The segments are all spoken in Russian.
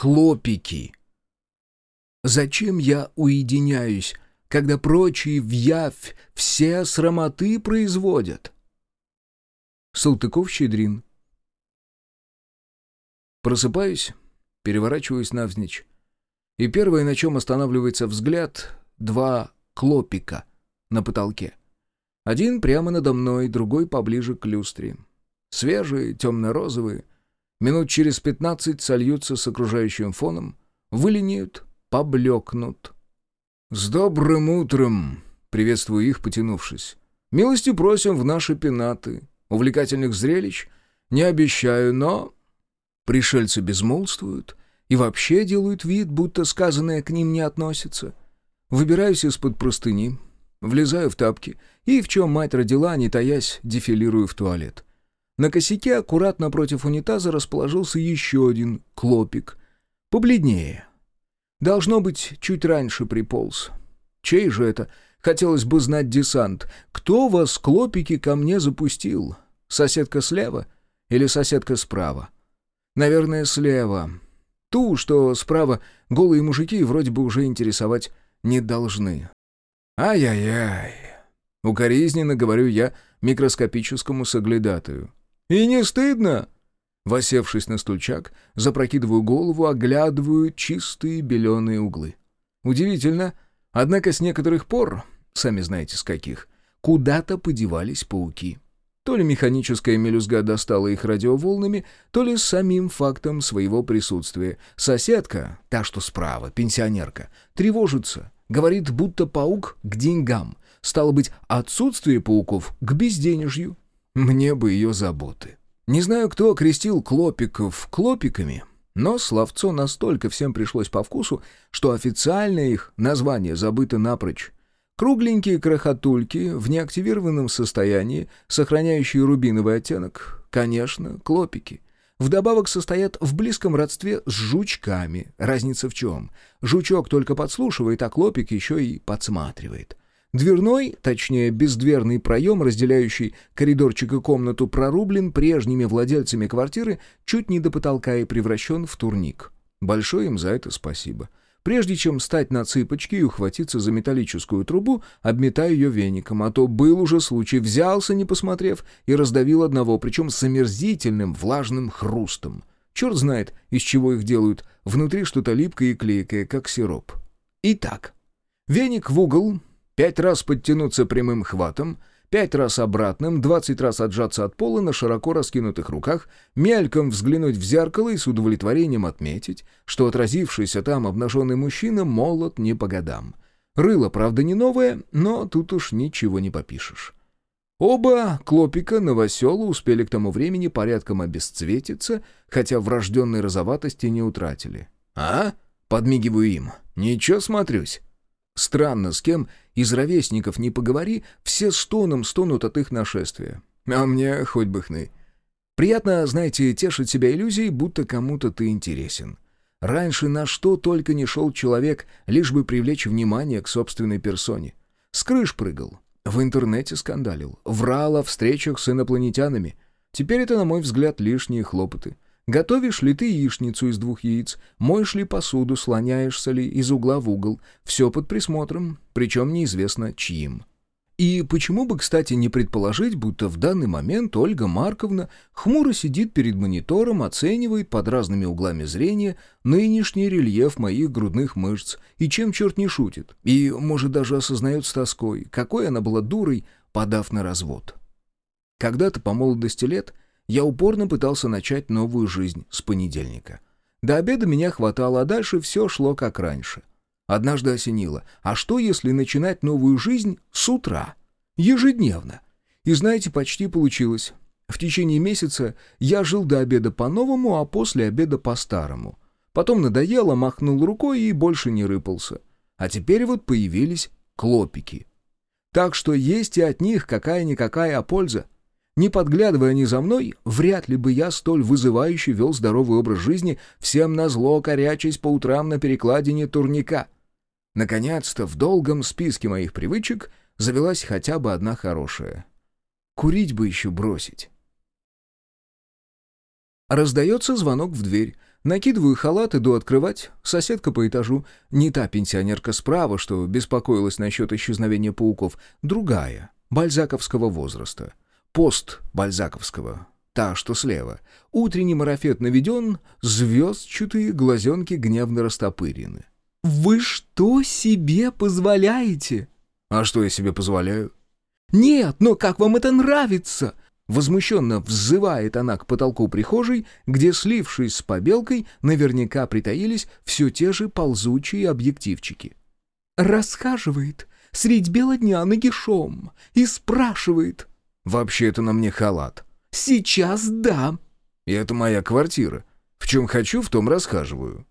клопики. Зачем я уединяюсь, когда прочие в явь все срамоты производят? Салтыков-Щедрин Просыпаюсь, переворачиваюсь навзничь. И первое, на чем останавливается взгляд, два клопика на потолке. Один прямо надо мной, другой поближе к люстре. Свежие, темно-розовые. Минут через пятнадцать сольются с окружающим фоном, выленеют, поблекнут. «С добрым утром!» — приветствую их, потянувшись. «Милости просим в наши пенаты. Увлекательных зрелищ не обещаю, но...» Пришельцы безмолвствуют и вообще делают вид, будто сказанное к ним не относится. Выбираюсь из-под простыни, влезаю в тапки и, в чем мать родила, не таясь, дефилирую в туалет. На косяке аккуратно против унитаза расположился еще один клопик. Побледнее. Должно быть, чуть раньше приполз. Чей же это? Хотелось бы знать десант. Кто вас, клопики, ко мне запустил? Соседка слева или соседка справа? Наверное, слева. Ту, что справа голые мужики вроде бы уже интересовать не должны. Ай-яй-яй. Укоризненно говорю я микроскопическому соглядатую. «И не стыдно?» Восевшись на стульчак, запрокидываю голову, оглядываю чистые беленые углы. Удивительно, однако с некоторых пор, сами знаете с каких, куда-то подевались пауки. То ли механическая мелюзга достала их радиоволнами, то ли самим фактом своего присутствия. Соседка, та, что справа, пенсионерка, тревожится, говорит, будто паук к деньгам. Стало быть, отсутствие пауков к безденежью. Мне бы ее заботы. Не знаю, кто окрестил клопиков клопиками, но словцо настолько всем пришлось по вкусу, что официальное их название забыто напрочь. Кругленькие крохотульки в неактивированном состоянии, сохраняющие рубиновый оттенок, конечно, клопики. Вдобавок состоят в близком родстве с жучками. Разница в чем? Жучок только подслушивает, а клопик еще и подсматривает. Дверной, точнее бездверный проем, разделяющий коридорчик и комнату, прорублен прежними владельцами квартиры чуть не до потолка и превращен в турник. Большое им за это спасибо. Прежде чем встать на цыпочки и ухватиться за металлическую трубу, обметаю ее веником, а то был уже случай, взялся, не посмотрев, и раздавил одного, причем с омерзительным влажным хрустом. Черт знает, из чего их делают, внутри что-то липкое и клейкое, как сироп. Итак, веник в угол, Пять раз подтянуться прямым хватом, пять раз обратным, двадцать раз отжаться от пола на широко раскинутых руках, мельком взглянуть в зеркало и с удовлетворением отметить, что отразившийся там обнаженный мужчина молод не по годам. Рыло, правда, не новое, но тут уж ничего не попишешь. Оба Клопика новосела успели к тому времени порядком обесцветиться, хотя врожденной розоватости не утратили. «А?» — подмигиваю им. «Ничего смотрюсь». Странно, с кем из ровесников не поговори, все стоном стонут от их нашествия. А мне хоть бы хны. Приятно, знаете, тешить себя иллюзией, будто кому-то ты интересен. Раньше на что только не шел человек, лишь бы привлечь внимание к собственной персоне. С крыш прыгал, в интернете скандалил, врал о встречах с инопланетянами. Теперь это, на мой взгляд, лишние хлопоты. Готовишь ли ты яичницу из двух яиц, моешь ли посуду, слоняешься ли из угла в угол, все под присмотром, причем неизвестно чьим. И почему бы, кстати, не предположить, будто в данный момент Ольга Марковна хмуро сидит перед монитором, оценивает под разными углами зрения нынешний рельеф моих грудных мышц, и чем черт не шутит, и, может, даже осознает с тоской, какой она была дурой, подав на развод. Когда-то по молодости лет я упорно пытался начать новую жизнь с понедельника. До обеда меня хватало, а дальше все шло как раньше. Однажды осенило. А что, если начинать новую жизнь с утра? Ежедневно. И знаете, почти получилось. В течение месяца я жил до обеда по-новому, а после обеда по-старому. Потом надоело, махнул рукой и больше не рыпался. А теперь вот появились клопики. Так что есть и от них какая-никакая польза. Не подглядывая ни за мной, вряд ли бы я столь вызывающе вел здоровый образ жизни, всем назло корячась по утрам на перекладине турника. Наконец-то в долгом списке моих привычек завелась хотя бы одна хорошая. Курить бы еще бросить. Раздается звонок в дверь. Накидываю халат, иду открывать. Соседка по этажу, не та пенсионерка справа, что беспокоилась насчет исчезновения пауков, другая, бальзаковского возраста. Пост бальзаковского, та, что слева. Утренний марафет наведен, звездчатые глазенки гневно растопырены. «Вы что себе позволяете?» «А что я себе позволяю?» «Нет, но как вам это нравится?» Возмущенно взывает она к потолку прихожей, где, слившись с побелкой, наверняка притаились все те же ползучие объективчики. «Расхаживает средь бела дня нагишом и спрашивает». «Вообще это на мне халат». «Сейчас да». «И это моя квартира. В чем хочу, в том расхаживаю».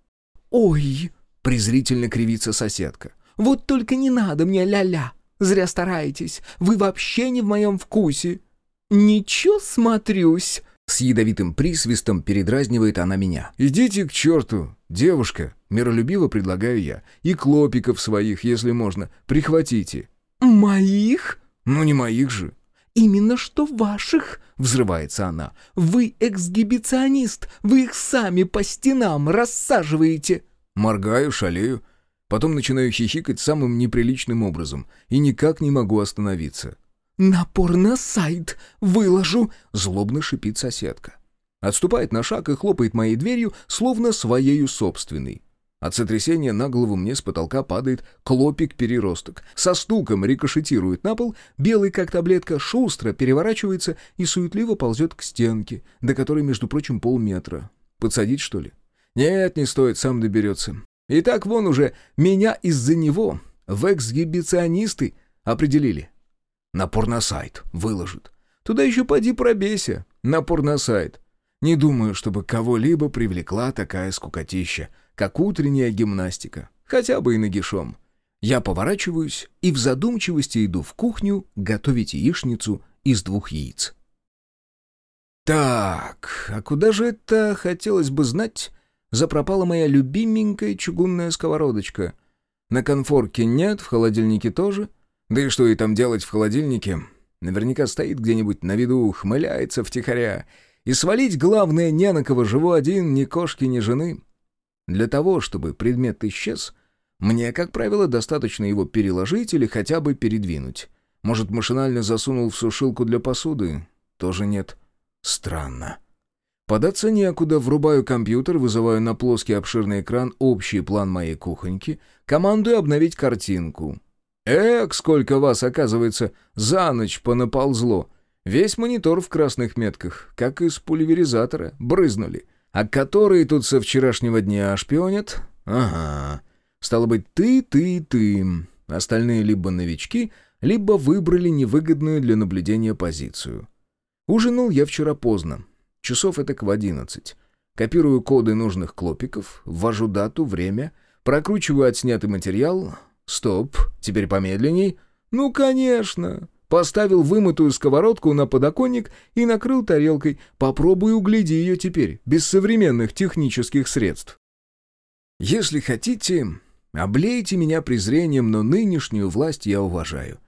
«Ой!» — презрительно кривится соседка. «Вот только не надо мне ля-ля. Зря стараетесь. Вы вообще не в моем вкусе». «Ничего смотрюсь!» С ядовитым присвистом передразнивает она меня. «Идите к черту, девушка!» Миролюбиво предлагаю я. «И клопиков своих, если можно, прихватите». «Моих?» «Ну, не моих же». «Именно что ваших!» — взрывается она. «Вы эксгибиционист! Вы их сами по стенам рассаживаете!» Моргаю, шалею. Потом начинаю хихикать самым неприличным образом и никак не могу остановиться. «Напор на сайт выложу!» — злобно шипит соседка. Отступает на шаг и хлопает моей дверью, словно своею собственной. От сотрясения на голову мне с потолка падает клопик-переросток. Со стуком рикошетирует на пол, белый как таблетка, шустро переворачивается и суетливо ползет к стенке, до которой, между прочим, полметра. Подсадить, что ли? Нет, не стоит, сам доберется. И так вон уже меня из-за него в эксгибиционисты определили. На порносайт выложит. Туда еще поди пробейся. На порносайт. Не думаю, чтобы кого-либо привлекла такая скукотища, как утренняя гимнастика. Хотя бы и нагишом. Я поворачиваюсь и в задумчивости иду в кухню готовить яичницу из двух яиц. Так, а куда же это, хотелось бы знать, запропала моя любименькая чугунная сковородочка? На конфорке нет, в холодильнике тоже — да и что ей там делать в холодильнике? Наверняка стоит где-нибудь на виду, ухмыляется втихаря. И свалить, главное, не на кого живу один, ни кошки, ни жены. Для того, чтобы предмет исчез, мне, как правило, достаточно его переложить или хотя бы передвинуть. Может, машинально засунул в сушилку для посуды? Тоже нет. Странно. Податься некуда, врубаю компьютер, вызываю на плоский обширный экран общий план моей кухоньки, командую обновить картинку. Эк, сколько вас, оказывается, за ночь понаползло. Весь монитор в красных метках, как из пульверизатора, брызнули. А которые тут со вчерашнего дня шпионят? Ага. Стало быть, ты, ты, ты. Остальные либо новички, либо выбрали невыгодную для наблюдения позицию. Ужинал я вчера поздно. Часов это к в одиннадцать. Копирую коды нужных клопиков, ввожу дату, время, прокручиваю отснятый материал, Стоп, теперь помедленней. Ну, конечно. Поставил вымытую сковородку на подоконник и накрыл тарелкой. Попробуй угляди ее теперь, без современных технических средств. Если хотите, облейте меня презрением, но нынешнюю власть я уважаю.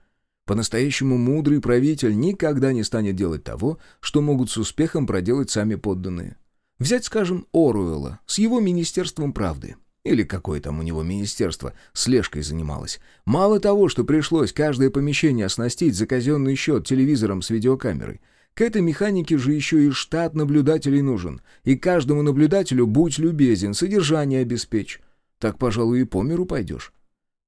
По-настоящему мудрый правитель никогда не станет делать того, что могут с успехом проделать сами подданные. Взять, скажем, Оруэлла с его Министерством правды. Или какое там у него министерство слежкой занималось. Мало того, что пришлось каждое помещение оснастить за казенный счет телевизором с видеокамерой, к этой механике же еще и штат наблюдателей нужен. И каждому наблюдателю будь любезен, содержание обеспечь. Так, пожалуй, и по миру пойдешь.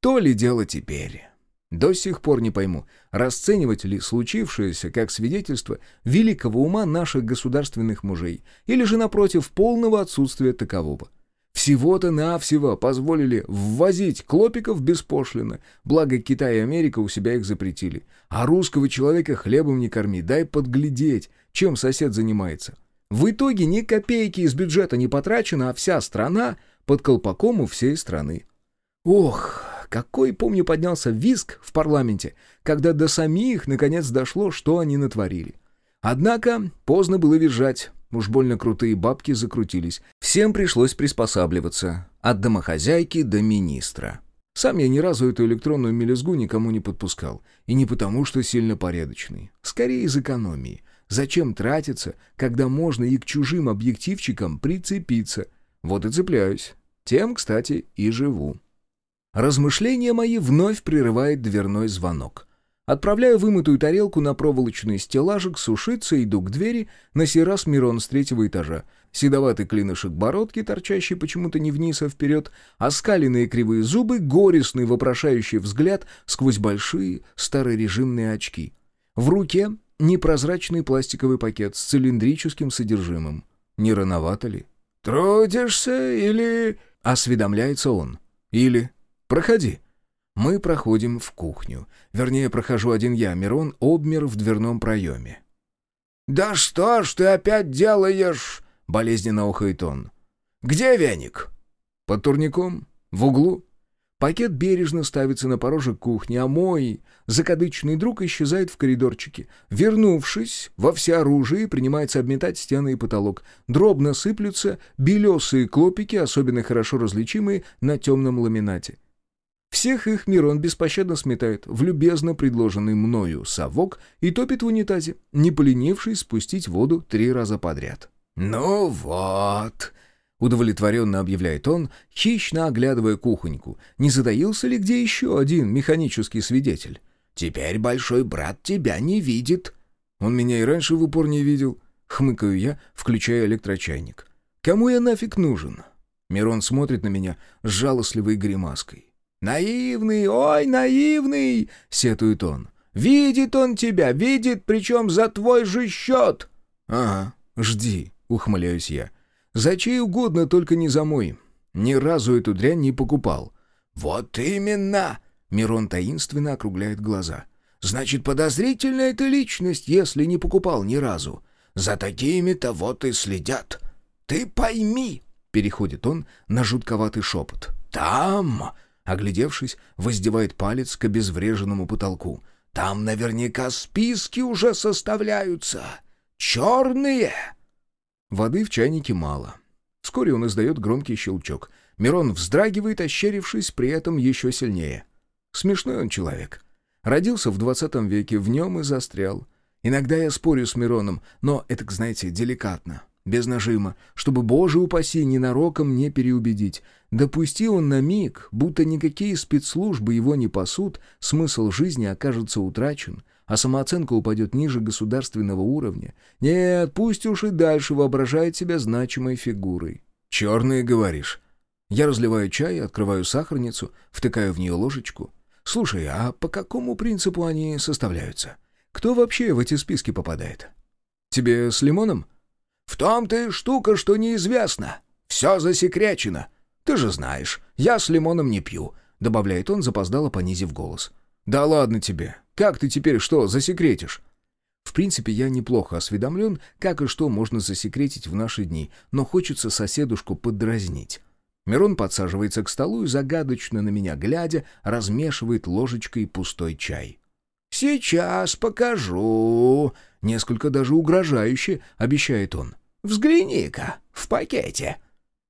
То ли дело теперь. До сих пор не пойму, расценивать ли случившееся как свидетельство великого ума наших государственных мужей, или же, напротив, полного отсутствия такового. Всего-то навсего позволили ввозить клопиков беспошлино, благо Китай и Америка у себя их запретили. А русского человека хлебом не корми, дай подглядеть, чем сосед занимается. В итоге ни копейки из бюджета не потрачено, а вся страна под колпаком у всей страны. Ох, какой, помню, поднялся виск в парламенте, когда до самих наконец дошло, что они натворили. Однако поздно было визжать. Уж больно крутые бабки закрутились. Всем пришлось приспосабливаться. От домохозяйки до министра. Сам я ни разу эту электронную мелюзгу никому не подпускал. И не потому, что сильно порядочный. Скорее из экономии. Зачем тратиться, когда можно и к чужим объективчикам прицепиться? Вот и цепляюсь. Тем, кстати, и живу. Размышления мои вновь прерывает дверной звонок. Отправляю вымытую тарелку на проволочный стеллажик, сушиться, иду к двери, на сей раз Мирон с третьего этажа. Седоватый клинышек бородки, торчащий почему-то не вниз, а вперед, оскаленные кривые зубы, горестный вопрошающий взгляд сквозь большие старорежимные очки. В руке непрозрачный пластиковый пакет с цилиндрическим содержимым. Не рановато ли? «Трудишься или...» — осведомляется он. «Или...» «Проходи». Мы проходим в кухню. Вернее, прохожу один я, Мирон обмер в дверном проеме. «Да что ж ты опять делаешь?» — болезненно охает он. «Где веник?» «Под турником. В углу». Пакет бережно ставится на порожек кухни, а мой закадычный друг исчезает в коридорчике. Вернувшись во всеоружии, принимается обметать стены и потолок. Дробно сыплются белесые клопики, особенно хорошо различимые на темном ламинате. Всех их Мирон беспощадно сметает в любезно предложенный мною совок и топит в унитазе, не поленившись спустить воду три раза подряд. «Ну вот», — удовлетворенно объявляет он, хищно оглядывая кухоньку, не затаился ли где еще один механический свидетель. «Теперь большой брат тебя не видит». «Он меня и раньше в упор не видел», — хмыкаю я, включая электрочайник. «Кому я нафиг нужен?» Мирон смотрит на меня с жалостливой гримаской. «Наивный, ой, наивный!» — сетует он. «Видит он тебя, видит, причем за твой же счет!» «Ага, жди», — ухмыляюсь я. «За чей угодно, только не за мой. Ни разу эту дрянь не покупал». «Вот именно!» — Мирон таинственно округляет глаза. «Значит, подозрительная ты личность, если не покупал ни разу. За такими-то вот и следят. Ты пойми!» — переходит он на жутковатый шепот. «Там Оглядевшись, воздевает палец к обезвреженному потолку. «Там наверняка списки уже составляются. Черные!» Воды в чайнике мало. Вскоре он издает громкий щелчок. Мирон вздрагивает, ощерившись при этом еще сильнее. Смешной он человек. Родился в двадцатом веке, в нем и застрял. Иногда я спорю с Мироном, но это, знаете, деликатно без нажима, чтобы, боже упаси, ненароком не переубедить. Допусти он на миг, будто никакие спецслужбы его не пасут, смысл жизни окажется утрачен, а самооценка упадет ниже государственного уровня. Нет, пусть уж и дальше воображает себя значимой фигурой. «Черные, говоришь?» Я разливаю чай, открываю сахарницу, втыкаю в нее ложечку. «Слушай, а по какому принципу они составляются? Кто вообще в эти списки попадает?» «Тебе с лимоном?» В том-то и штука, что неизвестно. Все засекречено. Ты же знаешь, я с лимоном не пью», — добавляет он, запоздало понизив голос. «Да ладно тебе. Как ты теперь что, засекретишь?» В принципе, я неплохо осведомлен, как и что можно засекретить в наши дни, но хочется соседушку подразнить. Мирон подсаживается к столу и, загадочно на меня глядя, размешивает ложечкой пустой чай. «Сейчас покажу», — несколько даже угрожающе обещает он. «Взгляни-ка, в пакете».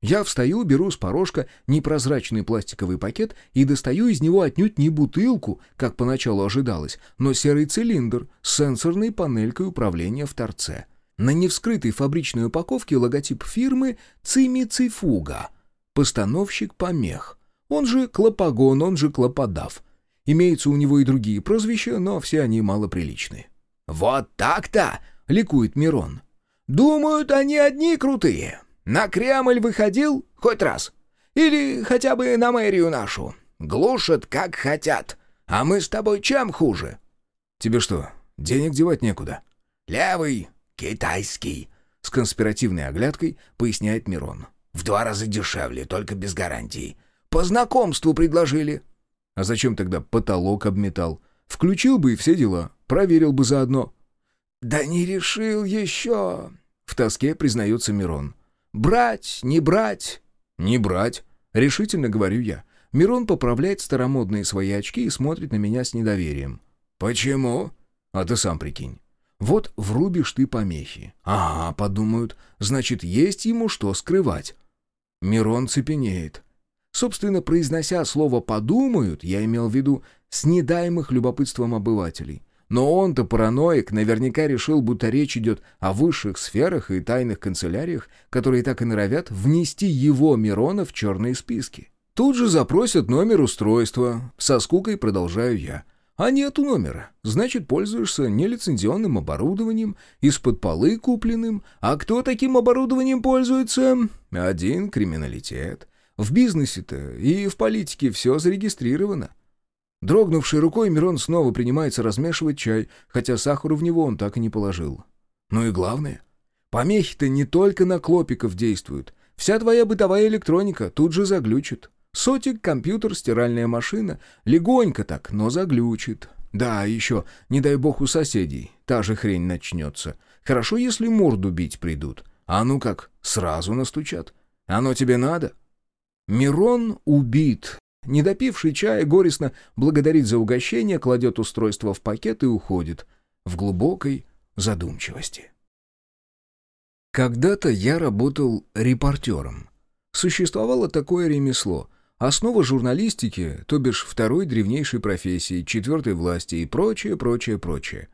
Я встаю, беру с порожка непрозрачный пластиковый пакет и достаю из него отнюдь не бутылку, как поначалу ожидалось, но серый цилиндр с сенсорной панелькой управления в торце. На невскрытой фабричной упаковке логотип фирмы «Цимицифуга». Постановщик помех. Он же Клопогон, он же Клоподав. Имеются у него и другие прозвища, но все они малоприличные. «Вот так-то!» — ликует Мирон. «Думают, они одни крутые. На Кремль выходил хоть раз. Или хотя бы на мэрию нашу. Глушат, как хотят. А мы с тобой чем хуже?» «Тебе что, денег девать некуда?» «Левый, китайский», — с конспиративной оглядкой поясняет Мирон. «В два раза дешевле, только без гарантии. По знакомству предложили». А зачем тогда потолок обметал? Включил бы и все дела, проверил бы заодно. «Да не решил еще!» — в тоске признается Мирон. «Брать, не брать?» «Не брать», — решительно говорю я. Мирон поправляет старомодные свои очки и смотрит на меня с недоверием. «Почему?» «А ты сам прикинь. Вот врубишь ты помехи. Ага, подумают, значит, есть ему что скрывать». Мирон цепенеет. Собственно, произнося слово «подумают», я имел в виду снедаемых любопытством обывателей. Но он-то параноик, наверняка решил, будто речь идет о высших сферах и тайных канцеляриях, которые так и норовят внести его, Мирона, в черные списки. Тут же запросят номер устройства. Со скукой продолжаю я. А нету номера. Значит, пользуешься нелицензионным оборудованием, из-под полы купленным. А кто таким оборудованием пользуется? Один криминалитет. В бизнесе-то и в политике все зарегистрировано. Дрогнувшей рукой Мирон снова принимается размешивать чай, хотя сахару в него он так и не положил. Ну и главное, помехи-то не только на клопиков действуют. Вся твоя бытовая электроника тут же заглючит. Сотик, компьютер, стиральная машина. Легонько так, но заглючит. Да, еще, не дай бог у соседей, та же хрень начнется. Хорошо, если морду бить придут. А ну как, сразу настучат. Оно тебе надо? Мирон убит. Не допивший чая, горестно благодарит за угощение, кладет устройство в пакет и уходит. В глубокой задумчивости. Когда-то я работал репортером. Существовало такое ремесло — Основа журналистики, то бишь второй древнейшей профессии, четвертой власти и прочее, прочее, прочее.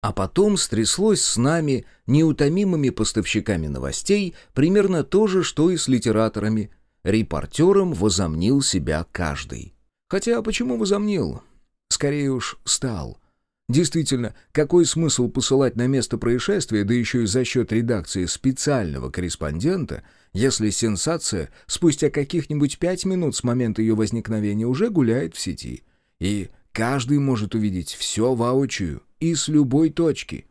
А потом стряслось с нами, неутомимыми поставщиками новостей, примерно то же, что и с литераторами. Репортером возомнил себя каждый. Хотя почему возомнил? Скорее уж стал. Действительно, какой смысл посылать на место происшествия, да еще и за счет редакции специального корреспондента, если сенсация спустя каких-нибудь пять минут с момента ее возникновения уже гуляет в сети? И каждый может увидеть все воочию и с любой точки.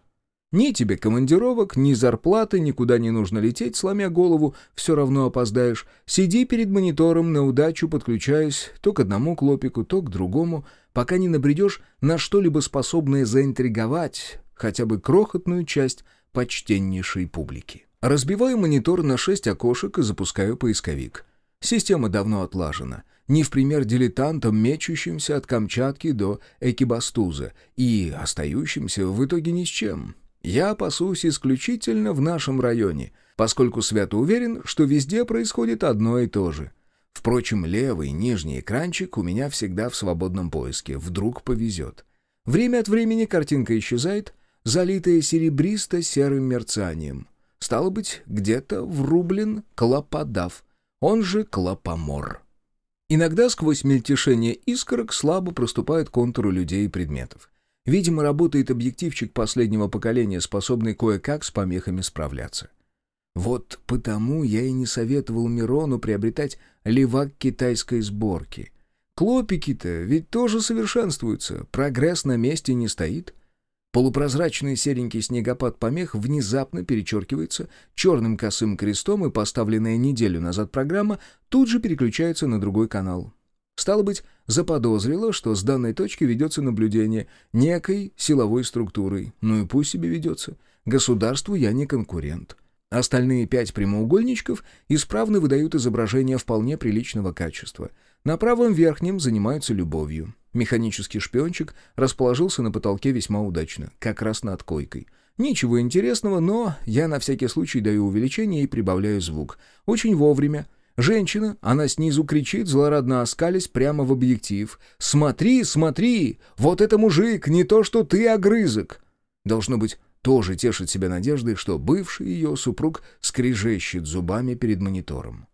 Ни тебе командировок, ни зарплаты, никуда не нужно лететь, сломя голову, все равно опоздаешь. Сиди перед монитором, на удачу подключаясь то к одному клопику, то к другому — пока не набредешь на что-либо способное заинтриговать хотя бы крохотную часть почтеннейшей публики. Разбиваю монитор на шесть окошек и запускаю поисковик. Система давно отлажена. Не в пример дилетантам, мечущимся от Камчатки до Экибастуза и остающимся в итоге ни с чем. Я пасусь исключительно в нашем районе, поскольку свято уверен, что везде происходит одно и то же — Впрочем, левый нижний экранчик у меня всегда в свободном поиске, вдруг повезет. Время от времени картинка исчезает, залитая серебристо-серым мерцанием. Стало быть, где-то врублен клоподав, он же клопомор. Иногда сквозь мельтешение искорок слабо проступают контуры людей и предметов. Видимо, работает объективчик последнего поколения, способный кое-как с помехами справляться. Вот потому я и не советовал Мирону приобретать левак китайской сборки. Клопики-то ведь тоже совершенствуются, прогресс на месте не стоит. Полупрозрачный серенький снегопад помех внезапно перечеркивается черным косым крестом, и поставленная неделю назад программа тут же переключается на другой канал. Стало быть, заподозрила, что с данной точки ведется наблюдение некой силовой структурой. Ну и пусть себе ведется. Государству я не конкурент. Остальные пять прямоугольничков исправно выдают изображение вполне приличного качества. На правом верхнем занимаются любовью. Механический шпиончик расположился на потолке весьма удачно, как раз над койкой. Ничего интересного, но я на всякий случай даю увеличение и прибавляю звук. Очень вовремя. Женщина, она снизу кричит, злорадно оскались прямо в объектив. «Смотри, смотри! Вот это мужик, не то что ты, огрызок!» Должно быть, тоже тешит себя надеждой, что бывший ее супруг скрежещет зубами перед монитором.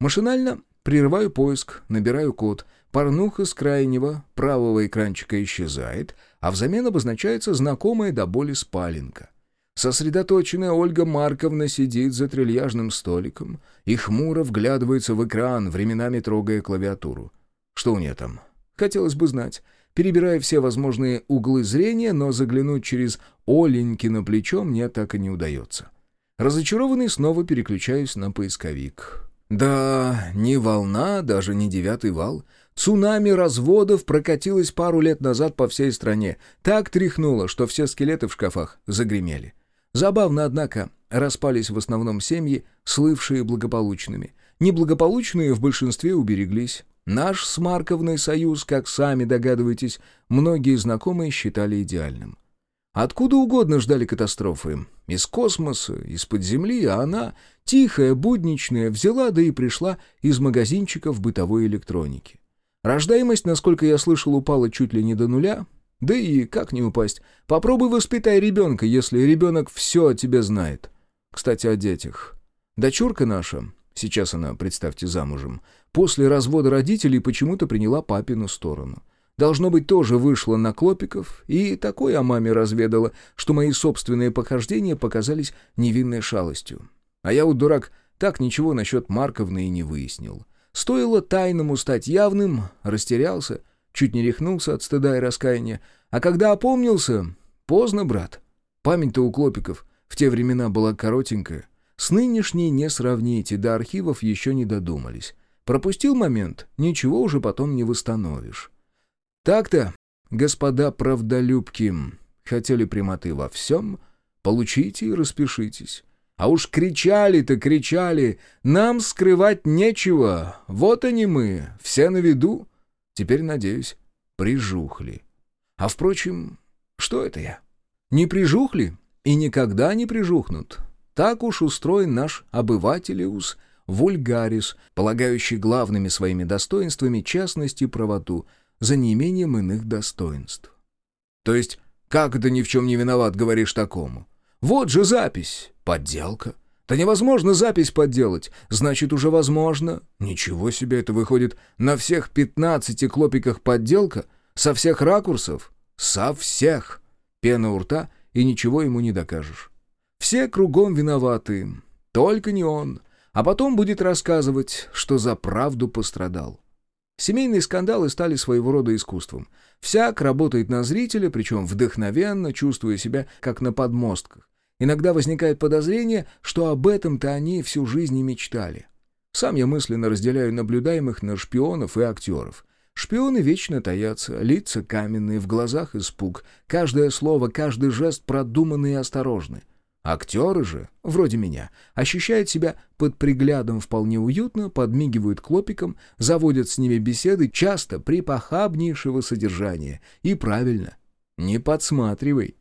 Машинально прерываю поиск, набираю код, порнуха с крайнего правого экранчика исчезает, а взамен обозначается знакомая до боли спаленка. Сосредоточенная Ольга Марковна сидит за трильяжным столиком и хмуро вглядывается в экран, временами трогая клавиатуру. Что у нее там? Хотелось бы знать перебирая все возможные углы зрения, но заглянуть через Оленькино плечо мне так и не удается. Разочарованный снова переключаюсь на поисковик. Да, не волна, даже не девятый вал. Цунами разводов прокатилось пару лет назад по всей стране. Так тряхнуло, что все скелеты в шкафах загремели. Забавно, однако, распались в основном семьи, слывшие благополучными. Неблагополучные в большинстве убереглись. Наш с Марковной союз, как сами догадываетесь, многие знакомые считали идеальным. Откуда угодно ждали катастрофы. Из космоса, из-под земли, а она, тихая, будничная, взяла да и пришла из магазинчиков бытовой электроники. Рождаемость, насколько я слышал, упала чуть ли не до нуля. Да и как не упасть? Попробуй воспитай ребенка, если ребенок все о тебе знает. Кстати, о детях. Дочурка наша, сейчас она, представьте, замужем, после развода родителей почему-то приняла папину сторону. Должно быть, тоже вышла на Клопиков и такое о маме разведала, что мои собственные похождения показались невинной шалостью. А я, вот дурак, так ничего насчет Марковны и не выяснил. Стоило тайному стать явным, растерялся, чуть не рехнулся от стыда и раскаяния. А когда опомнился, поздно, брат. Память-то у Клопиков в те времена была коротенькая. С нынешней не сравните, до архивов еще не додумались. Пропустил момент, ничего уже потом не восстановишь. Так-то, господа правдолюбки, хотели прямоты во всем, получите и распишитесь. А уж кричали-то кричали, нам скрывать нечего, вот они мы, все на виду. Теперь, надеюсь, прижухли. А впрочем, что это я? Не прижухли и никогда не прижухнут. Так уж устроен наш обывателиус вульгарис, полагающий главными своими достоинствами честность и правоту — за неимением иных достоинств. То есть, как это ни в чем не виноват, говоришь такому? Вот же запись. Подделка. Да невозможно запись подделать. Значит, уже возможно. Ничего себе, это выходит на всех пятнадцати клопиках подделка? Со всех ракурсов? Со всех. Пена у рта, и ничего ему не докажешь. Все кругом виноваты. Только не он. А потом будет рассказывать, что за правду пострадал. Семейные скандалы стали своего рода искусством. Всяк работает на зрителя, причем вдохновенно, чувствуя себя как на подмостках. Иногда возникает подозрение, что об этом-то они всю жизнь и мечтали. Сам я мысленно разделяю наблюдаемых на шпионов и актеров. Шпионы вечно таятся, лица каменные, в глазах испуг. Каждое слово, каждый жест продуманный и осторожный. Актеры же, вроде меня, ощущают себя под приглядом вполне уютно, подмигивают клопиком, заводят с ними беседы, часто припохабнейшего содержания. И правильно, не подсматривай.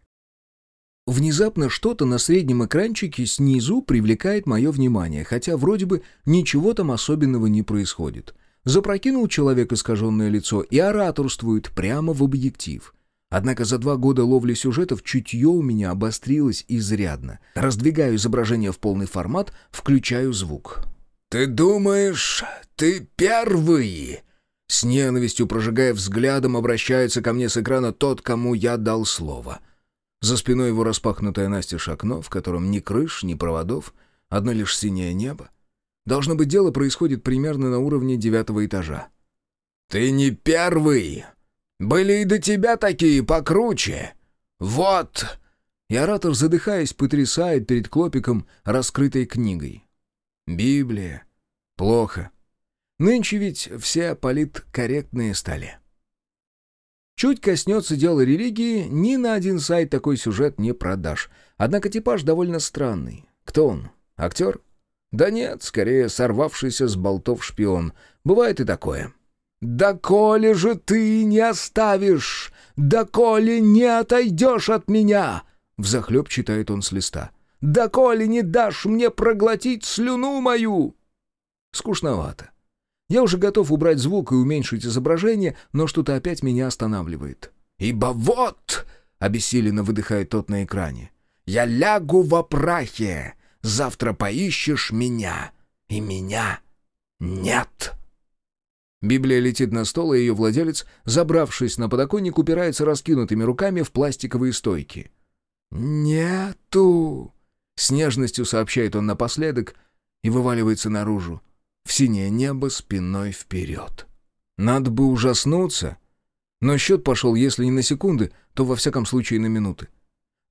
Внезапно что-то на среднем экранчике снизу привлекает мое внимание, хотя вроде бы ничего там особенного не происходит. Запрокинул человек искаженное лицо и ораторствует прямо в объектив — Однако за два года ловли сюжетов чутье у меня обострилось изрядно. Раздвигаю изображение в полный формат, включаю звук. «Ты думаешь, ты первый?» С ненавистью прожигая взглядом, обращается ко мне с экрана тот, кому я дал слово. За спиной его распахнутое настежь окно, в котором ни крыш, ни проводов, одно лишь синее небо. Должно быть, дело происходит примерно на уровне девятого этажа. «Ты не первый!» Были и до тебя такие покруче. Вот!» И оратор, задыхаясь, потрясает перед Клопиком раскрытой книгой. «Библия. Плохо. Нынче ведь все политкорректные стали». Чуть коснется дела религии, ни на один сайт такой сюжет не продашь. Однако типаж довольно странный. Кто он? Актер? Да нет, скорее сорвавшийся с болтов шпион. Бывает и такое. «Да коли же ты не оставишь! Да коли не отойдешь от меня!» Взахлеб читает он с листа. «Да коли не дашь мне проглотить слюну мою!» Скучновато. Я уже готов убрать звук и уменьшить изображение, но что-то опять меня останавливает. «Ибо вот!» — обессиленно выдыхает тот на экране. «Я лягу во прахе! Завтра поищешь меня, и меня нет!» Библия летит на стол, и ее владелец, забравшись на подоконник, упирается раскинутыми руками в пластиковые стойки. «Нету!» — с нежностью сообщает он напоследок и вываливается наружу, в синее небо спиной вперед. Надо бы ужаснуться, но счет пошел, если не на секунды, то во всяком случае на минуты.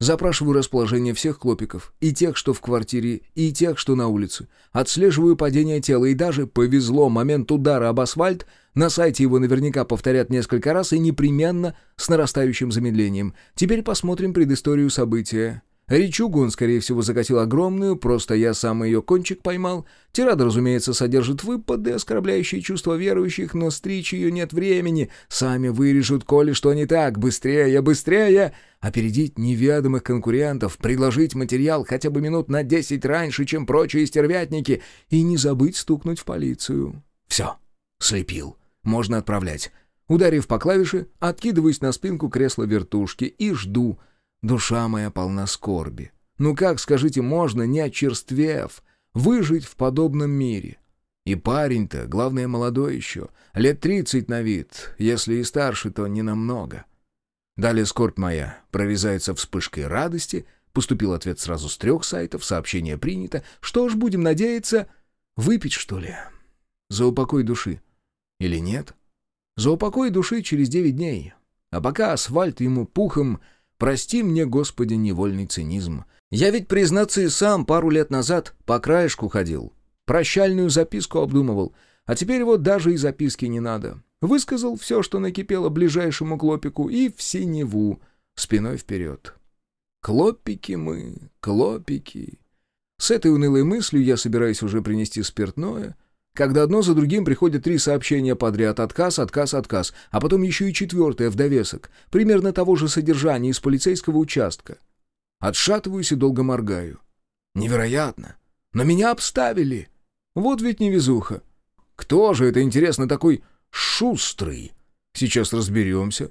Запрашиваю расположение всех клопиков, и тех, что в квартире, и тех, что на улице. Отслеживаю падение тела, и даже, повезло, момент удара об асфальт, на сайте его наверняка повторят несколько раз и непременно с нарастающим замедлением. Теперь посмотрим предысторию события. Речугу он, скорее всего, закатил огромную, просто я сам ее кончик поймал. Тирада, разумеется, содержит выпады, оскорбляющие чувства верующих, но стричь ее нет времени. Сами вырежут, коли что не так. Быстрее, быстрее! Опередить неведомых конкурентов, предложить материал хотя бы минут на десять раньше, чем прочие стервятники, и не забыть стукнуть в полицию. Все, слепил. Можно отправлять. Ударив по клавише, откидываюсь на спинку кресла вертушки и жду. Душа моя полна скорби. Ну как, скажите, можно, не очерствев, выжить в подобном мире? И парень-то, главное, молодой еще, лет тридцать на вид, если и старше, то не намного. Далее скорбь моя прорезается вспышкой радости, поступил ответ сразу с трех сайтов, сообщение принято. Что ж, будем надеяться, выпить, что ли? За упокой души. Или нет? За упокой души через девять дней. А пока асфальт ему пухом, прости мне, Господи, невольный цинизм. Я ведь, признаться, и сам пару лет назад по краешку ходил. Прощальную записку обдумывал. А теперь вот даже и записки не надо. Высказал все, что накипело ближайшему клопику, и в синеву, спиной вперед. Клопики мы, клопики. С этой унылой мыслью я собираюсь уже принести спиртное, когда одно за другим приходят три сообщения подряд «отказ, отказ, отказ», а потом еще и четвертое в довесок, примерно того же содержания из полицейского участка. Отшатываюсь и долго моргаю. Невероятно! Но меня обставили! Вот ведь невезуха! Кто же это, интересно, такой шустрый? Сейчас разберемся.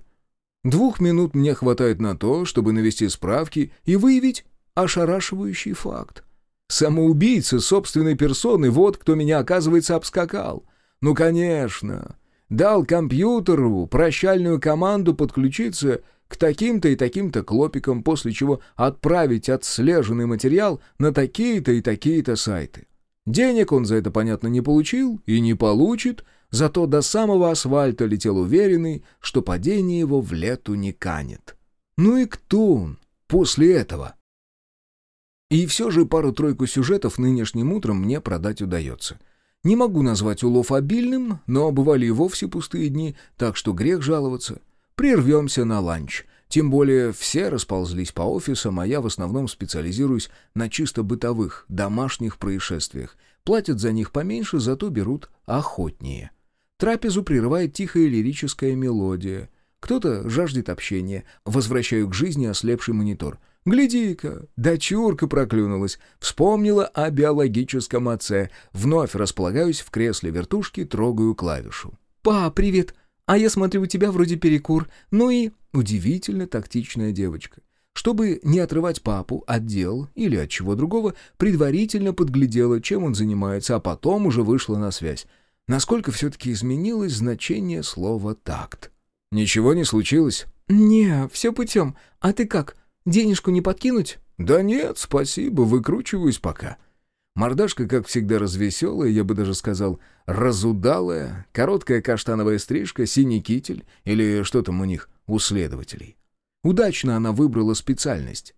Двух минут мне хватает на то, чтобы навести справки и выявить ошарашивающий факт. Самоубийца собственной персоны, вот кто меня, оказывается, обскакал. Ну, конечно. Дал компьютеру прощальную команду подключиться к таким-то и таким-то клопикам, после чего отправить отслеженный материал на такие-то и такие-то сайты. Денег он за это, понятно, не получил и не получит, зато до самого асфальта летел уверенный, что падение его в лету не канет. Ну и кто он после этого? И все же пару-тройку сюжетов нынешним утром мне продать удается. Не могу назвать улов обильным, но бывали и вовсе пустые дни, так что грех жаловаться. Прервемся на ланч. Тем более все расползлись по офисам, а я в основном специализируюсь на чисто бытовых, домашних происшествиях. Платят за них поменьше, зато берут охотнее. Трапезу прерывает тихая лирическая мелодия. Кто-то жаждет общения. Возвращаю к жизни ослепший монитор — Гляди-ка, дочурка проклюнулась, вспомнила о биологическом отце. Вновь располагаюсь в кресле вертушки, трогаю клавишу. «Па, привет! А я смотрю, у тебя вроде перекур. Ну и...» Удивительно тактичная девочка. Чтобы не отрывать папу от дел или от чего другого, предварительно подглядела, чем он занимается, а потом уже вышла на связь. Насколько все-таки изменилось значение слова «такт». «Ничего не случилось?» «Не, все путем. А ты как? Денежку не подкинуть?» «Да нет, спасибо, выкручиваюсь пока». Мордашка, как всегда, развеселая, я бы даже сказал, разудалая, короткая каштановая стрижка, синий китель или что там у них, у следователей. Удачно она выбрала специальность.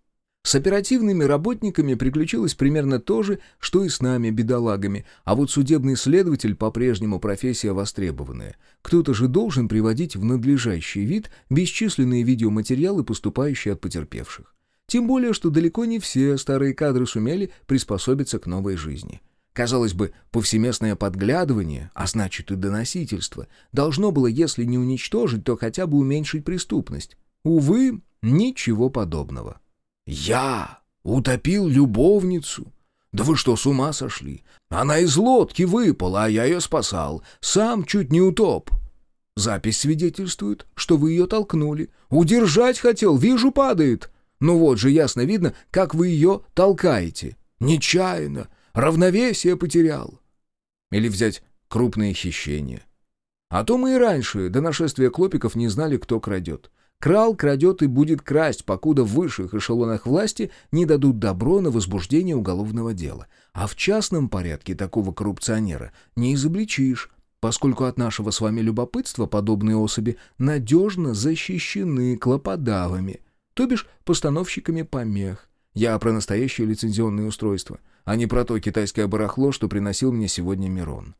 С оперативными работниками приключилось примерно то же, что и с нами, бедолагами, а вот судебный следователь по-прежнему профессия востребованная. Кто-то же должен приводить в надлежащий вид бесчисленные видеоматериалы, поступающие от потерпевших. Тем более, что далеко не все старые кадры сумели приспособиться к новой жизни. Казалось бы, повсеместное подглядывание, а значит и доносительство, должно было, если не уничтожить, то хотя бы уменьшить преступность. Увы, ничего подобного. «Я утопил любовницу? Да вы что, с ума сошли? Она из лодки выпала, а я ее спасал. Сам чуть не утоп». Запись свидетельствует, что вы ее толкнули. Удержать хотел, вижу, падает. Ну вот же ясно видно, как вы ее толкаете. Нечаянно, равновесие потерял. Или взять крупное хищение. А то мы и раньше, до нашествия клопиков, не знали, кто крадет. Крал, крадет и будет красть, покуда в высших эшелонах власти не дадут добро на возбуждение уголовного дела. А в частном порядке такого коррупционера не изобличишь, поскольку от нашего с вами любопытства подобные особи надежно защищены клоподавами, то бишь постановщиками помех. Я про настоящее лицензионное устройство, а не про то китайское барахло, что приносил мне сегодня Мирон.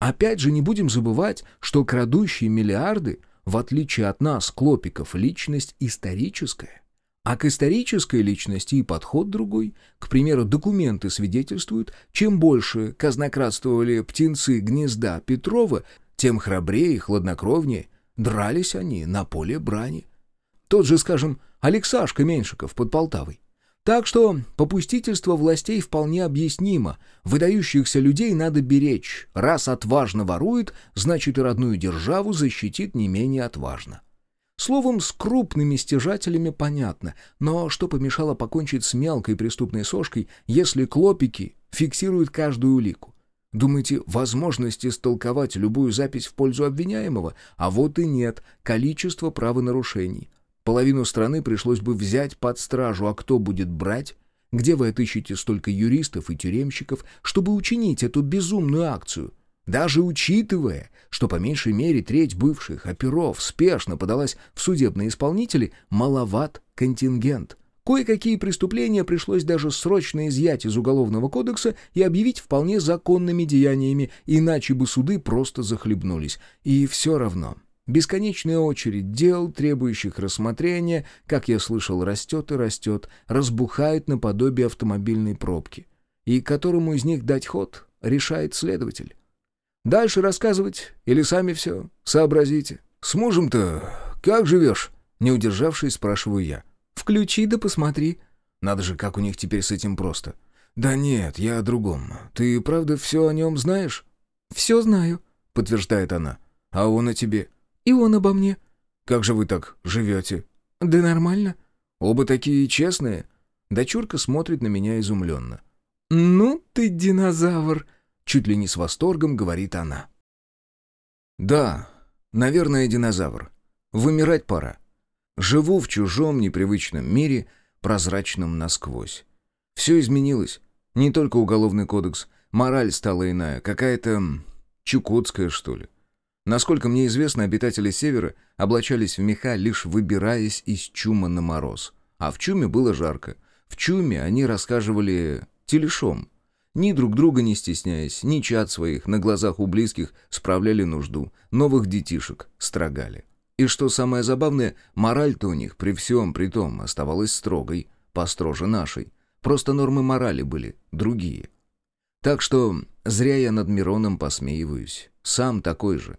Опять же, не будем забывать, что крадущие миллиарды в отличие от нас, клопиков, личность историческая. А к исторической личности и подход другой. К примеру, документы свидетельствуют, чем больше казнократствовали птенцы гнезда Петрова, тем храбрее и хладнокровнее дрались они на поле брани. Тот же, скажем, Алексашка Меньшиков под Полтавой. Так что попустительство властей вполне объяснимо. Выдающихся людей надо беречь. Раз отважно ворует, значит и родную державу защитит не менее отважно. Словом, с крупными стяжателями понятно, но что помешало покончить с мелкой преступной сошкой, если клопики фиксируют каждую улику? Думаете, возможность истолковать любую запись в пользу обвиняемого? А вот и нет, количество правонарушений. Половину страны пришлось бы взять под стражу, а кто будет брать? Где вы отыщете столько юристов и тюремщиков, чтобы учинить эту безумную акцию? Даже учитывая, что по меньшей мере треть бывших оперов спешно подалась в судебные исполнители, маловат контингент. Кое-какие преступления пришлось даже срочно изъять из Уголовного кодекса и объявить вполне законными деяниями, иначе бы суды просто захлебнулись. И все равно Бесконечная очередь дел, требующих рассмотрения, как я слышал, растет и растет, разбухает наподобие автомобильной пробки. И которому из них дать ход, решает следователь. Дальше рассказывать или сами все сообразите? С мужем-то как живешь? Не удержавшись, спрашиваю я. Включи да посмотри. Надо же, как у них теперь с этим просто. Да нет, я о другом. Ты правда все о нем знаешь? Все знаю, подтверждает она. А он о тебе? И он обо мне. Как же вы так живете? Да нормально. Оба такие честные. Дочурка смотрит на меня изумленно. «Ну ты динозавр!» — чуть ли не с восторгом говорит она. «Да, наверное, динозавр. Вымирать пора. Живу в чужом непривычном мире, прозрачном насквозь. Все изменилось. Не только уголовный кодекс. Мораль стала иная, какая-то чукотская, что ли. Насколько мне известно, обитатели Севера облачались в меха, лишь выбираясь из чума на мороз. А в чуме было жарко. В чуме они рассказывали телешом. Ни друг друга не стесняясь, ни чад своих, на глазах у близких справляли нужду, новых детишек строгали. И что самое забавное, мораль-то у них при всем при том оставалась строгой, построже нашей. Просто нормы морали были другие. Так что зря я над Мироном посмеиваюсь. Сам такой же.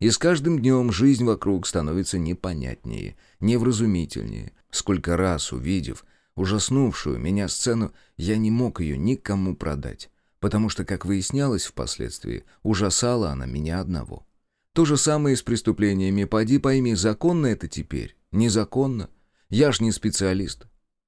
И с каждым днем жизнь вокруг становится непонятнее, невразумительнее. Сколько раз увидев ужаснувшую меня сцену, я не мог ее никому продать, потому что, как выяснялось впоследствии, ужасала она меня одного. То же самое и с преступлениями. Поди пойми, законно это теперь, незаконно. Я ж не специалист.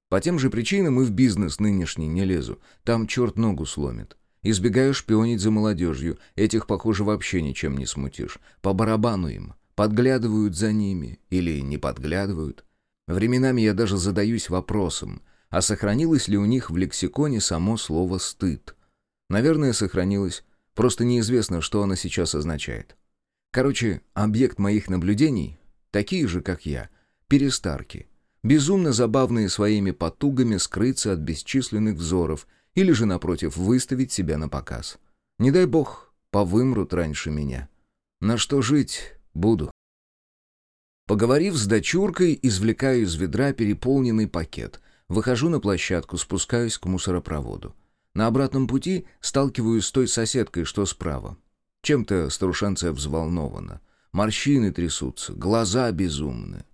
По тем же причинам и в бизнес нынешний не лезу. Там черт ногу сломит. Избегаю шпионить за молодежью. Этих, похоже, вообще ничем не смутишь. По барабану им. Подглядывают за ними. Или не подглядывают. Временами я даже задаюсь вопросом, а сохранилось ли у них в лексиконе само слово «стыд». Наверное, сохранилось. Просто неизвестно, что оно сейчас означает. Короче, объект моих наблюдений, такие же, как я, перестарки. Безумно забавные своими потугами скрыться от бесчисленных взоров – или же, напротив, выставить себя на показ. Не дай бог, повымрут раньше меня. На что жить буду. Поговорив с дочуркой, извлекаю из ведра переполненный пакет, выхожу на площадку, спускаюсь к мусоропроводу. На обратном пути сталкиваюсь с той соседкой, что справа. Чем-то старушенция взволнована. Морщины трясутся, глаза безумны.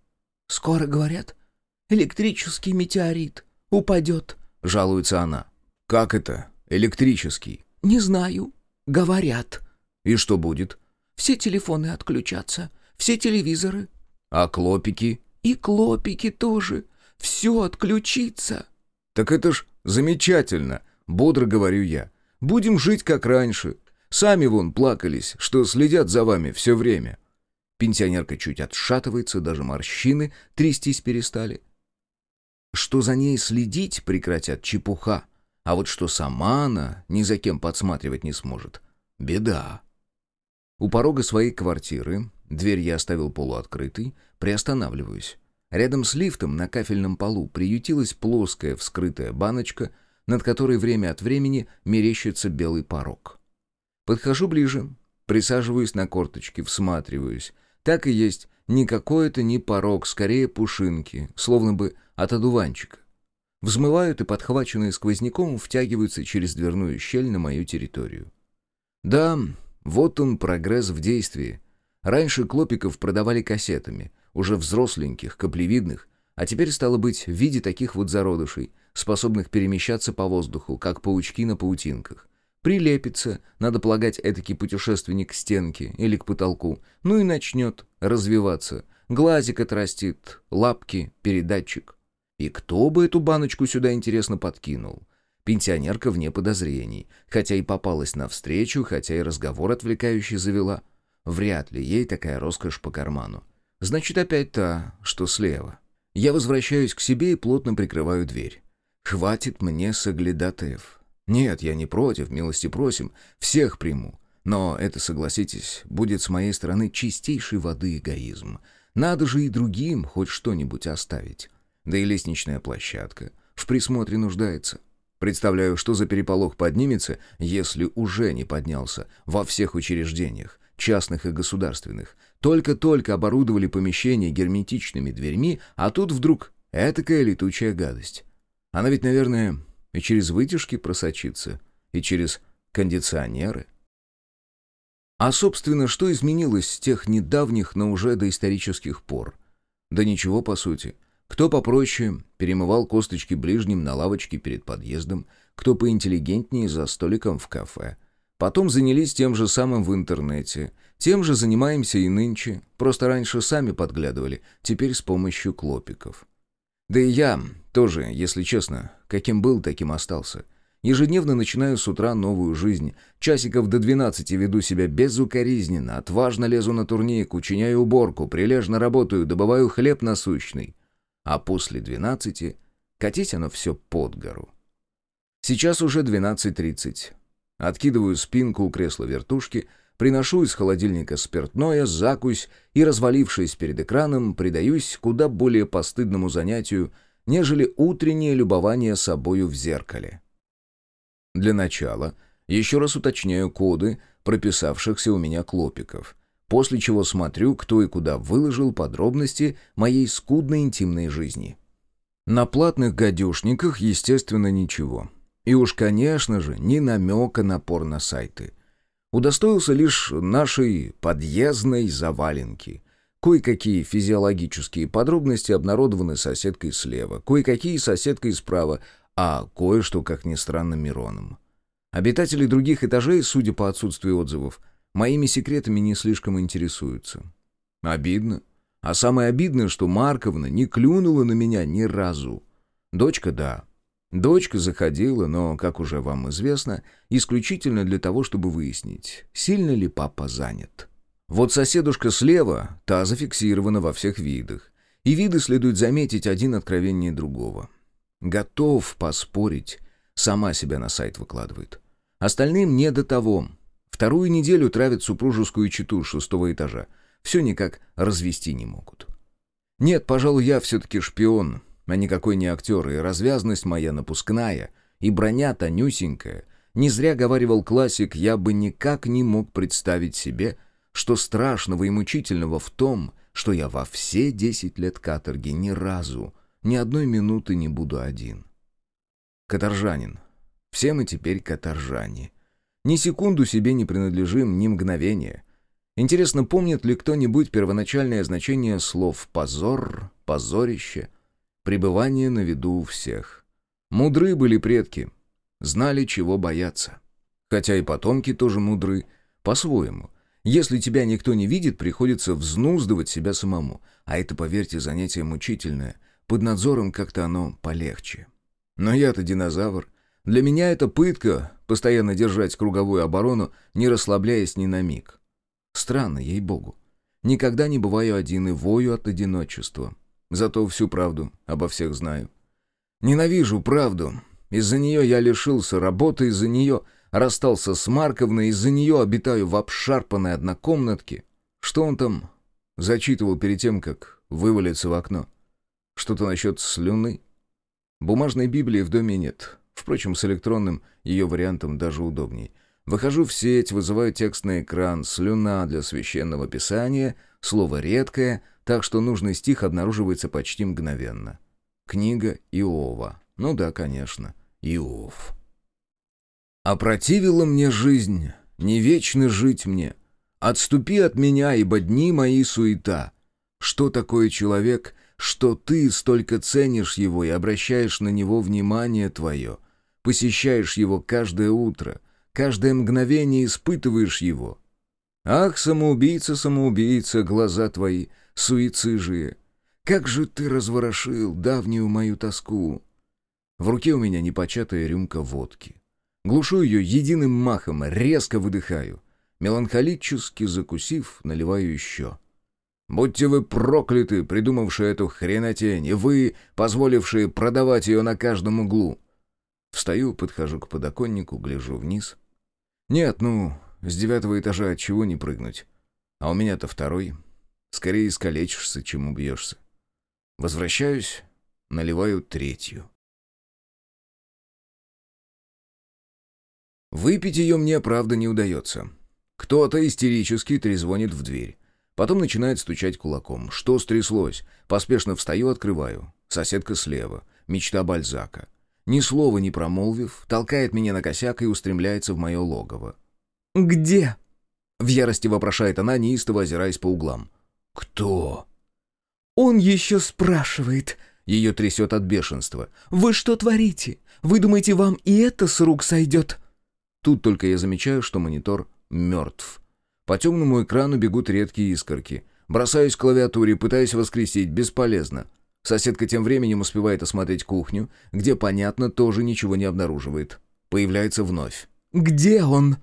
«Скоро, говорят, электрический метеорит упадет», — жалуется она. «Как это? Электрический?» «Не знаю. Говорят». «И что будет?» «Все телефоны отключатся, все телевизоры». «А клопики?» «И клопики тоже. Все отключится». «Так это ж замечательно», — бодро говорю я. «Будем жить как раньше. Сами вон плакались, что следят за вами все время». Пенсионерка чуть отшатывается, даже морщины трястись перестали. Что за ней следить прекратят чепуха. А вот что сама она ни за кем подсматривать не сможет. Беда. У порога своей квартиры, дверь я оставил полуоткрытой, приостанавливаюсь. Рядом с лифтом на кафельном полу приютилась плоская вскрытая баночка, над которой время от времени мерещится белый порог. Подхожу ближе, присаживаюсь на корточки, всматриваюсь. Так и есть, не какой-то не порог, скорее пушинки, словно бы от одуванчика взмывают и, подхваченные сквозняком, втягиваются через дверную щель на мою территорию. Да, вот он прогресс в действии. Раньше клопиков продавали кассетами, уже взросленьких, каплевидных, А теперь, стало быть, в виде таких вот зародышей, способных перемещаться по воздуху, как паучки на паутинках. Прилепится, надо полагать, этакий путешественник к стенке или к потолку, ну и начнет развиваться. Глазик отрастит, лапки, передатчик. И кто бы эту баночку сюда, интересно, подкинул? Пенсионерка вне подозрений, хотя и попалась навстречу, хотя и разговор отвлекающий завела. Вряд ли ей такая роскошь по карману. Значит, опять та, что слева. Я возвращаюсь к себе и плотно прикрываю дверь. Хватит мне соглядатаев. Нет, я не против, милости просим, всех приму. Но это, согласитесь, будет с моей стороны чистейшей воды эгоизм. Надо же и другим хоть что-нибудь оставить. Да и лестничная площадка в присмотре нуждается. Представляю, что за переполох поднимется, если уже не поднялся, во всех учреждениях, частных и государственных. Только-только оборудовали помещение герметичными дверьми, а тут вдруг этакая летучая гадость. Она ведь, наверное, и через вытяжки просочится, и через кондиционеры. А, собственно, что изменилось с тех недавних, но уже доисторических пор? Да ничего, по сути. Кто попроще перемывал косточки ближним на лавочке перед подъездом, кто поинтеллигентнее за столиком в кафе. Потом занялись тем же самым в интернете. Тем же занимаемся и нынче. Просто раньше сами подглядывали, теперь с помощью клопиков. Да и я тоже, если честно, каким был, таким остался. Ежедневно начинаю с утра новую жизнь. Часиков до 12 веду себя безукоризненно, отважно лезу на турник, учиняю уборку, прилежно работаю, добываю хлеб насущный а после двенадцати катить оно все под гору. Сейчас уже двенадцать тридцать. Откидываю спинку у кресла вертушки, приношу из холодильника спиртное, закусь и, развалившись перед экраном, предаюсь куда более постыдному занятию, нежели утреннее любование собою в зеркале. Для начала еще раз уточняю коды прописавшихся у меня клопиков — после чего смотрю, кто и куда выложил подробности моей скудной интимной жизни. На платных гадюшниках, естественно, ничего. И уж, конечно же, ни намека на порно-сайты. Удостоился лишь нашей подъездной заваленки. Кое-какие физиологические подробности обнародованы соседкой слева, кое-какие соседкой справа, а кое-что, как ни странно, Мироном. Обитатели других этажей, судя по отсутствию отзывов, Моими секретами не слишком интересуются. Обидно. А самое обидное, что Марковна не клюнула на меня ни разу. Дочка — да. Дочка заходила, но, как уже вам известно, исключительно для того, чтобы выяснить, сильно ли папа занят. Вот соседушка слева, та зафиксирована во всех видах. И виды следует заметить один откровеннее другого. Готов поспорить, сама себя на сайт выкладывает. Остальным не до того. Вторую неделю травят супружескую чету шестого этажа. Все никак развести не могут. Нет, пожалуй, я все-таки шпион, а никакой не актер, и развязность моя напускная, и броня тонюсенькая. Не зря говаривал классик, я бы никак не мог представить себе, что страшного и мучительного в том, что я во все десять лет каторги ни разу, ни одной минуты не буду один. Каторжанин. Все мы теперь каторжане. Ни секунду себе не принадлежим, ни мгновения. Интересно, помнит ли кто-нибудь первоначальное значение слов «позор», «позорище», «пребывание на виду у всех»? Мудры были предки, знали, чего бояться. Хотя и потомки тоже мудры, по-своему. Если тебя никто не видит, приходится взнуздывать себя самому. А это, поверьте, занятие мучительное. Под надзором как-то оно полегче. Но я-то динозавр. Для меня это пытка, постоянно держать круговую оборону, не расслабляясь ни на миг. Странно, ей-богу. Никогда не бываю один и вою от одиночества. Зато всю правду обо всех знаю. Ненавижу правду. Из-за нее я лишился работы, из-за нее расстался с Марковной, из-за нее обитаю в обшарпанной однокомнатке. Что он там зачитывал перед тем, как вывалиться в окно? Что-то насчет слюны? Бумажной Библии в доме нет. Впрочем, с электронным ее вариантом даже удобней. Выхожу в сеть, вызываю текст на экран, слюна для священного писания, слово редкое, так что нужный стих обнаруживается почти мгновенно. Книга Иова. Ну да, конечно, Иов. «Опротивила мне жизнь, не вечно жить мне. Отступи от меня, ибо дни мои суета. Что такое человек, что ты столько ценишь его и обращаешь на него внимание твое, посещаешь его каждое утро, каждое мгновение испытываешь его. Ах, самоубийца, самоубийца, глаза твои, суицижие, как же ты разворошил давнюю мою тоску. В руке у меня непочатая рюмка водки. Глушу ее единым махом, резко выдыхаю. Меланхолически закусив, наливаю еще. Будьте вы прокляты, придумавшие эту хренотень, и вы, позволившие продавать ее на каждом углу. Встаю, подхожу к подоконнику, гляжу вниз. Нет, ну, с девятого этажа от чего не прыгнуть? А у меня-то второй. Скорее искалечишься, чем убьешься. Возвращаюсь, наливаю третью. Выпить ее мне, правда, не удается. Кто-то истерически трезвонит в дверь. Потом начинает стучать кулаком. Что стряслось? Поспешно встаю, открываю. Соседка слева. Мечта Бальзака. Ни слова не промолвив, толкает меня на косяк и устремляется в мое логово. «Где?» В ярости вопрошает она, неистово озираясь по углам. «Кто?» «Он еще спрашивает». Ее трясет от бешенства. «Вы что творите? Вы думаете, вам и это с рук сойдет?» Тут только я замечаю, что монитор мертв. По темному экрану бегут редкие искорки. Бросаюсь к клавиатуре, пытаюсь воскресить, бесполезно. Соседка тем временем успевает осмотреть кухню, где, понятно, тоже ничего не обнаруживает. Появляется вновь. «Где он?»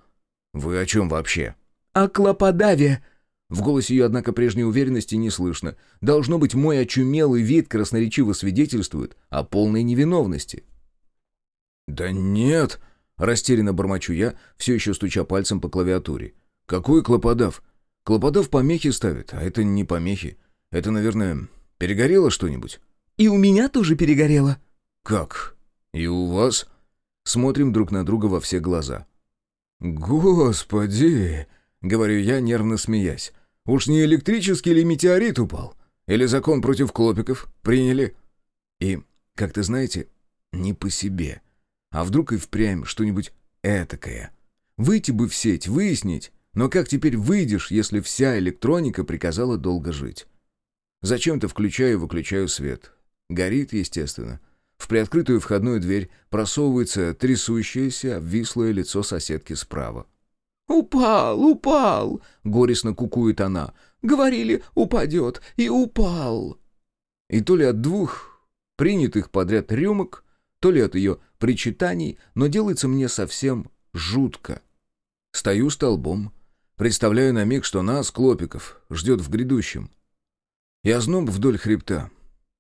«Вы о чем вообще?» «О Клоподаве». В голосе ее, однако, прежней уверенности не слышно. Должно быть, мой очумелый вид красноречиво свидетельствует о полной невиновности. «Да нет», — растерянно бормочу я, все еще стуча пальцем по клавиатуре. «Какой клоподав? Клоподав помехи ставит, а это не помехи. Это, наверное, перегорело что-нибудь?» «И у меня тоже перегорело». «Как? И у вас?» Смотрим друг на друга во все глаза. «Господи!» — говорю я, нервно смеясь. «Уж не электрический ли метеорит упал? Или закон против клопиков приняли?» И, как ты знаете, не по себе. А вдруг и впрямь что-нибудь этакое. Выйти бы в сеть, выяснить, но как теперь выйдешь, если вся электроника приказала долго жить? Зачем-то включаю и выключаю свет. Горит, естественно. В приоткрытую входную дверь просовывается трясущееся, обвислое лицо соседки справа. «Упал, упал!» — горестно кукует она. «Говорили, упадет, и упал!» И то ли от двух принятых подряд рюмок, то ли от ее причитаний, но делается мне совсем жутко. Стою столбом, Представляю на миг, что нас, Клопиков, ждет в грядущем. Я зноб вдоль хребта.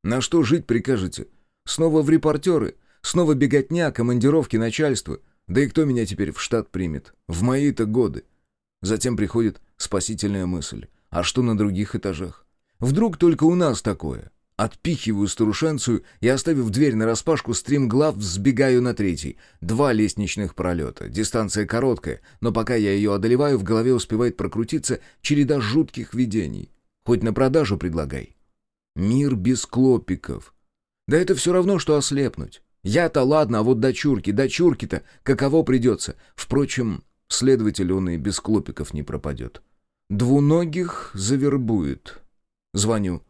На что жить прикажете? Снова в репортеры? Снова беготня, командировки начальства? Да и кто меня теперь в штат примет? В мои-то годы. Затем приходит спасительная мысль. А что на других этажах? Вдруг только у нас такое? Отпихиваю старушенцию и, оставив дверь нараспашку, стримглав взбегаю на третий. Два лестничных пролета. Дистанция короткая, но пока я ее одолеваю, в голове успевает прокрутиться череда жутких видений. Хоть на продажу предлагай. Мир без клопиков. Да это все равно, что ослепнуть. Я-то ладно, а вот дочурки, дочурки-то каково придется. Впрочем, следователь он и без клопиков не пропадет. Двуногих завербует. Звоню.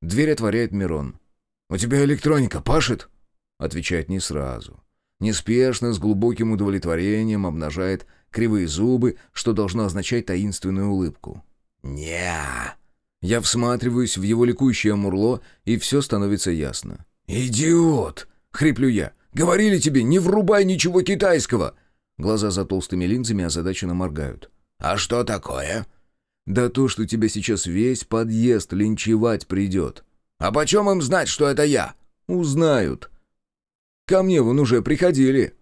Дверь отворяет Мирон. «У тебя электроника пашет?» Отвечает не сразу. Неспешно, с глубоким удовлетворением обнажает кривые зубы, что должно означать таинственную улыбку. не Я всматриваюсь в его ликующее мурло, и все становится ясно. «Идиот!» — хриплю я. «Говорили тебе, не врубай ничего китайского!» Глаза за толстыми линзами озадаченно моргают. «А что такое?» Да то, что тебя сейчас весь подъезд линчевать придет. А почем им знать, что это я? Узнают. Ко мне вон уже приходили.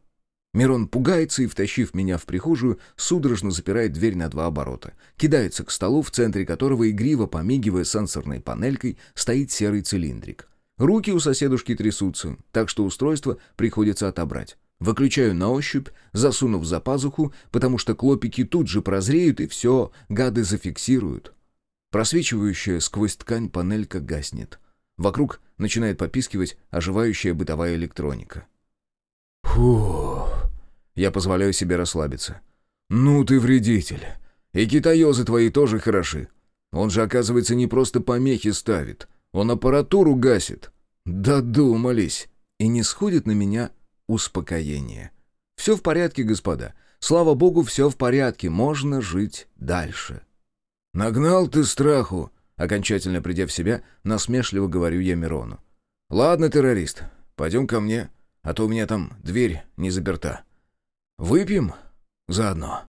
Мирон пугается и, втащив меня в прихожую, судорожно запирает дверь на два оборота. Кидается к столу, в центре которого, игриво помигивая сенсорной панелькой, стоит серый цилиндрик. Руки у соседушки трясутся, так что устройство приходится отобрать. Выключаю на ощупь, засунув за пазуху, потому что клопики тут же прозреют и все, гады зафиксируют. Просвечивающая сквозь ткань панелька гаснет. Вокруг начинает попискивать оживающая бытовая электроника. Фух, я позволяю себе расслабиться. Ну ты вредитель. И китаёзы твои тоже хороши. Он же, оказывается, не просто помехи ставит, Он аппаратуру гасит». «Додумались!» И не сходит на меня успокоение. «Все в порядке, господа. Слава богу, все в порядке. Можно жить дальше». «Нагнал ты страху!» Окончательно придя в себя, насмешливо говорю я Мирону. «Ладно, террорист, пойдем ко мне, а то у меня там дверь не заперта. Выпьем заодно».